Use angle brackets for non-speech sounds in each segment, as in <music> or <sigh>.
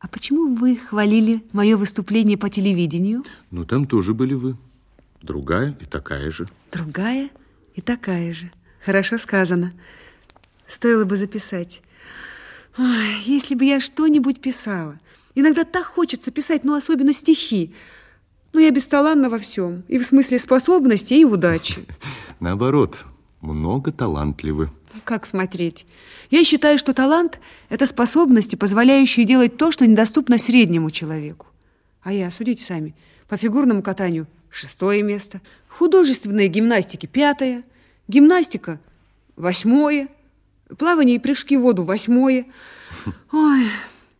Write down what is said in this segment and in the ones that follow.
А почему вы хвалили мое выступление по телевидению? Ну, там тоже были вы. Другая и такая же. Другая и такая же. Хорошо сказано. Стоило бы записать. Ой, если бы я что-нибудь писала. Иногда так хочется писать, ну, особенно стихи. Но я бесталанна во всем. И в смысле способности, и в удаче. <laughs> Наоборот, много талантливы. Как смотреть? Я считаю, что талант – это способности, позволяющие делать то, что недоступно среднему человеку. А я, судите сами, по фигурному катанию – шестое место, художественной гимнастике – пятое, гимнастика – восьмое, плавание и прыжки в воду – восьмое. <laughs> Ой,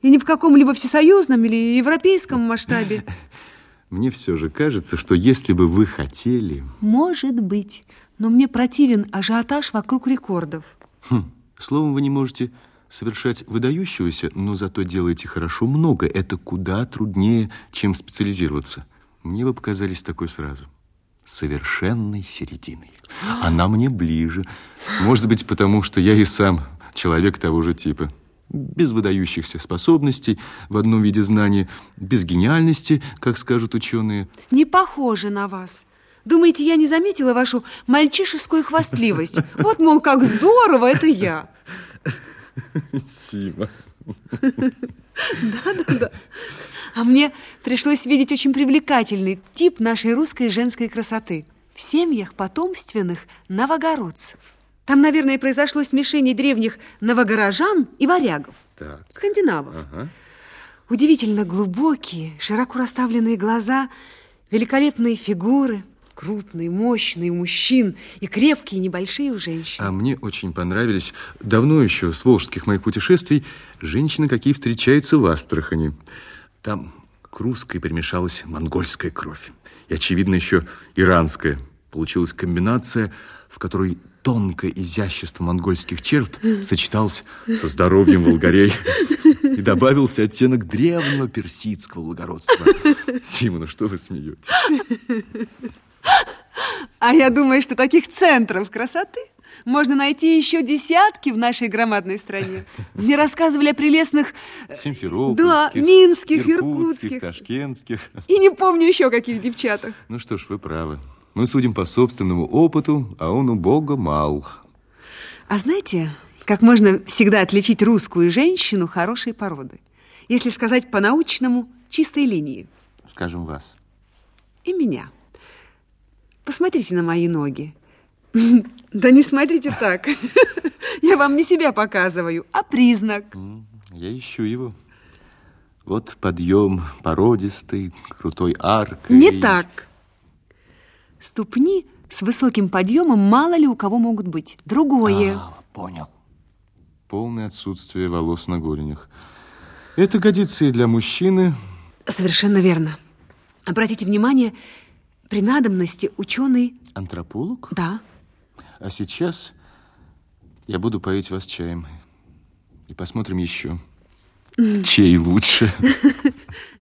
и ни в каком-либо всесоюзном или европейском масштабе. <laughs> Мне все же кажется, что если бы вы хотели... Может быть но мне противен ажиотаж вокруг рекордов. Хм. Словом, вы не можете совершать выдающегося, но зато делаете хорошо много. Это куда труднее, чем специализироваться. Мне вы показались такой сразу. Совершенной серединой. Она мне ближе. Может быть, потому что я и сам человек того же типа. Без выдающихся способностей, в одном виде знания, без гениальности, как скажут ученые. Не похоже на вас. Думаете, я не заметила вашу мальчишескую хвастливость? Вот, мол, как здорово, это я. Сима. Да-да-да. А мне пришлось видеть очень привлекательный тип нашей русской женской красоты в семьях потомственных новогородцев. Там, наверное, произошло смешение древних новогорожан и варягов, так. скандинавов. Ага. Удивительно глубокие, широко расставленные глаза, великолепные фигуры – крупные, мощные у мужчин и крепкие, небольшие у женщин. А мне очень понравились, давно еще, с волжских моих путешествий, женщины, какие встречаются в Астрахани. Там к русской примешалась монгольская кровь. И, очевидно, еще иранская. Получилась комбинация, в которой тонкое изящество монгольских черт сочеталось со здоровьем волгарей и добавился оттенок древнего персидского благородства. Симона, что вы смеетесь? А я думаю, что таких центров красоты можно найти еще десятки в нашей громадной стране. Мне рассказывали о прелестных... Э, Симферопольских, да, минских, иркутских, иркутских, ташкентских. И не помню еще каких девчатах. Ну что ж, вы правы. Мы судим по собственному опыту, а он у Бога мал. А знаете, как можно всегда отличить русскую женщину хорошей породы? Если сказать по-научному, чистой линии. Скажем вас. И меня. Посмотрите на мои ноги. <laughs> Да не смотрите так. <laughs> Я вам не себя показываю, а признак. Я ищу его. Вот подъем породистый, крутой аркой. Не так. Ступни с высоким подъемом мало ли у кого могут быть. Другое. А, понял. Полное отсутствие волос на голенях. Это годится и для мужчины. Совершенно верно. Обратите внимание, при надобности ученый... Антрополог? Да. А сейчас я буду поить вас чаем. И посмотрим еще, чей лучше. <laughs>